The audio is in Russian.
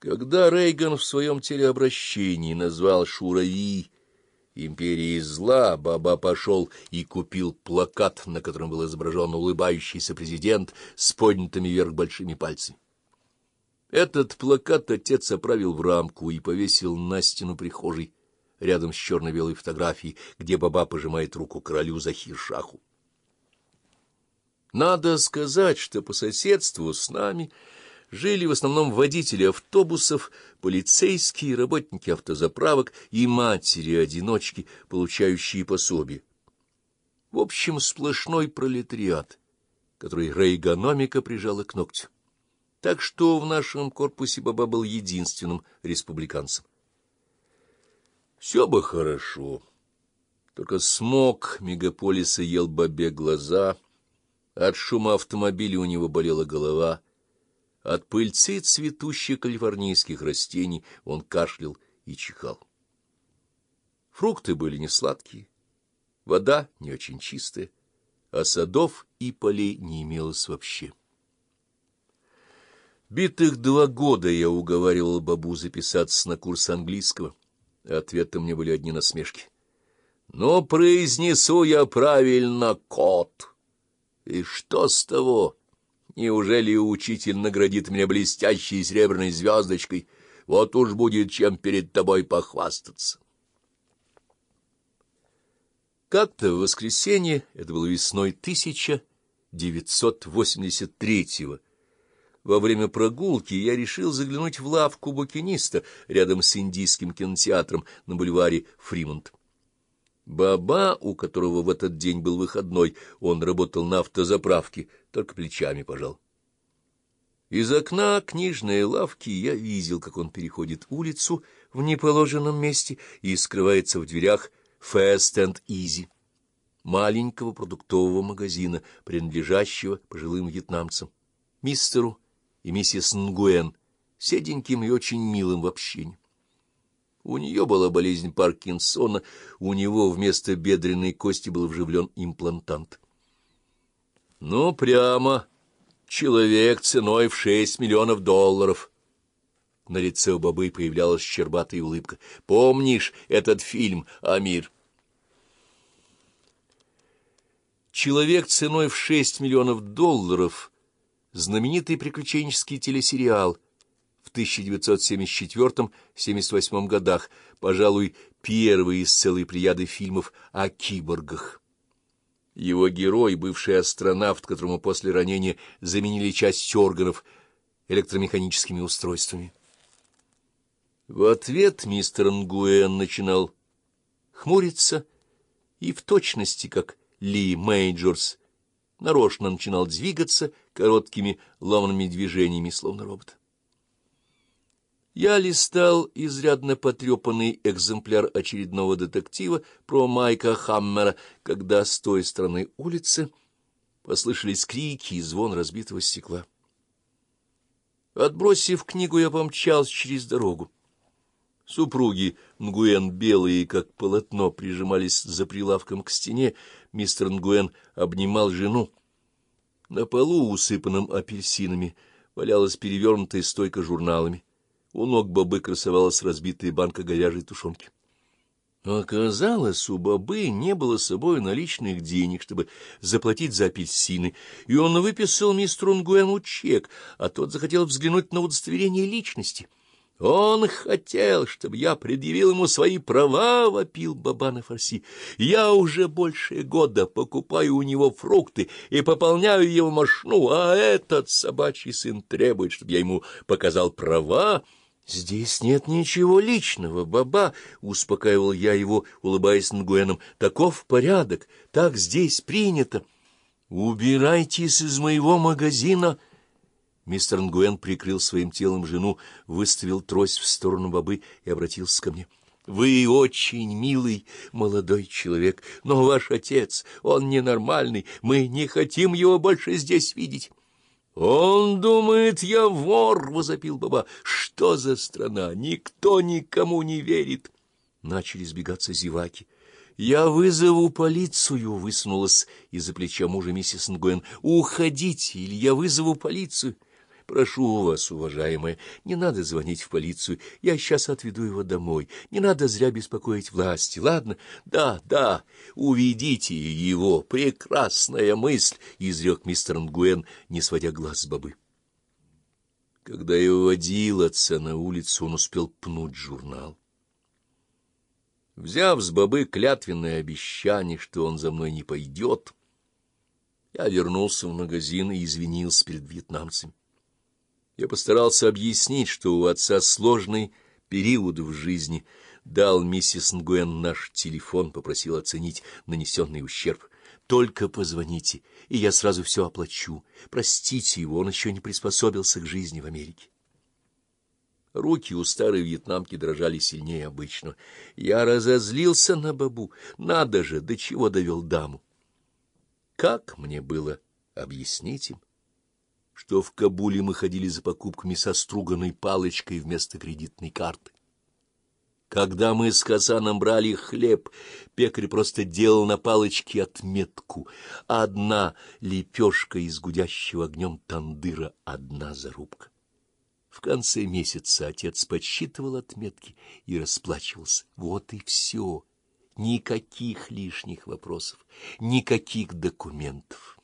Когда Рейган в своем телеобращении назвал Шурави империей зла, Баба пошел и купил плакат, на котором был изображен улыбающийся президент с поднятыми вверх большими пальцами. Этот плакат отец оправил в рамку и повесил на стену прихожей, рядом с черно-белой фотографией, где Баба пожимает руку королю Захир-Шаху. Надо сказать, что по соседству с нами жили в основном водители автобусов, полицейские, работники автозаправок и матери-одиночки, получающие пособие. В общем, сплошной пролетариат, который рейгономика прижала к ногтю. Так что в нашем корпусе Баба был единственным республиканцем. Все бы хорошо, только смог мегаполиса ел Бабе глаза, от шума автомобиля у него болела голова — от пыльцы цветущих калифорнийских растений он кашлял и чихал. Фрукты были не сладкие, вода не очень чистая, а садов и полей не имелось вообще. Битых два года я уговаривал бабу записаться на курс английского. Ответом мне были одни насмешки. «Но произнесу я правильно, кот!» «И что с того?» Неужели учитель наградит меня блестящей серебряной звездочкой? Вот уж будет чем перед тобой похвастаться. Как-то в воскресенье, это было весной 1983-го, во время прогулки я решил заглянуть в лавку букиниста рядом с индийским кинотеатром на бульваре Фримонт. Баба, у которого в этот день был выходной, он работал на автозаправке, только плечами пожал. Из окна книжной лавки я видел, как он переходит улицу в неположенном месте и скрывается в дверях «Fast and Easy» маленького продуктового магазина, принадлежащего пожилым вьетнамцам, мистеру и миссис Нгуэн, седеньким и очень милым в общении. У нее была болезнь Паркинсона, у него вместо бедренной кости был вживлен имплантант. Ну, прямо человек ценой в шесть миллионов долларов. На лице у бабы появлялась щербатая улыбка. Помнишь этот фильм «Амир»? «Человек ценой в шесть миллионов долларов» — знаменитый приключенческий телесериал — в 1974-78 годах, пожалуй, первый из целой плеяды фильмов о киборгах. Его герой, бывший астронавт, которому после ранения заменили часть органов электромеханическими устройствами. В ответ мистер Нгуэн начинал хмуриться и в точности, как Ли Мейджорс, нарочно начинал двигаться короткими ломными движениями, словно робот. Я листал изрядно потрепанный экземпляр очередного детектива про Майка Хаммера, когда с той стороны улицы послышались крики и звон разбитого стекла. Отбросив книгу, я помчался через дорогу. Супруги Нгуэн, белые, как полотно, прижимались за прилавком к стене. Мистер Нгуэн обнимал жену. На полу, усыпанном апельсинами, валялась перевернутая стойка журналами. У ног бобы красовалась разбитая банка говяжьей тушенки. Оказалось, у бобы не было с собой наличных денег, чтобы заплатить за апельсины, и он выписал мистеру Нгуэну чек, а тот захотел взглянуть на удостоверение личности — он хотел, чтобы я предъявил ему свои права, — вопил Баба на фарси. Я уже больше года покупаю у него фрукты и пополняю его машину, а этот собачий сын требует, чтобы я ему показал права. «Здесь нет ничего личного, баба», — успокаивал я его, улыбаясь Нгуэном. «Таков порядок, так здесь принято. Убирайтесь из моего магазина». Мистер Нгуэн прикрыл своим телом жену, выставил трость в сторону бабы и обратился ко мне. — Вы очень милый молодой человек, но ваш отец, он ненормальный, мы не хотим его больше здесь видеть. — Он думает, я вор, — возопил баба. — Что за страна? Никто никому не верит. Начали сбегаться зеваки. — Я вызову полицию, — высунулась из-за плеча мужа миссис Нгуэн. — Уходите, или я вызову полицию. — Прошу вас, уважаемая, не надо звонить в полицию. Я сейчас отведу его домой. Не надо зря беспокоить власти, ладно? Да, да, уведите его. Прекрасная мысль, — изрек мистер Нгуэн, не сводя глаз с бобы. Когда я уводил отца на улицу, он успел пнуть журнал. Взяв с бобы клятвенное обещание, что он за мной не пойдет, я вернулся в магазин и извинился перед вьетнамцами. Я постарался объяснить, что у отца сложный период в жизни, дал миссис Нгуэн наш телефон, попросил оценить нанесенный ущерб. Только позвоните, и я сразу все оплачу. Простите его, он еще не приспособился к жизни в Америке. Руки у старой вьетнамки дрожали сильнее обычного. Я разозлился на бабу. Надо же, до чего довел даму. Как мне было объяснить им, что в Кабуле мы ходили за покупками со струганной палочкой вместо кредитной карты? Когда мы с Хасаном брали хлеб, пекарь просто делал на палочке отметку. Одна лепешка из гудящего огнем тандыра, одна зарубка. В конце месяца отец подсчитывал отметки и расплачивался. Вот и все. Никаких лишних вопросов, никаких документов.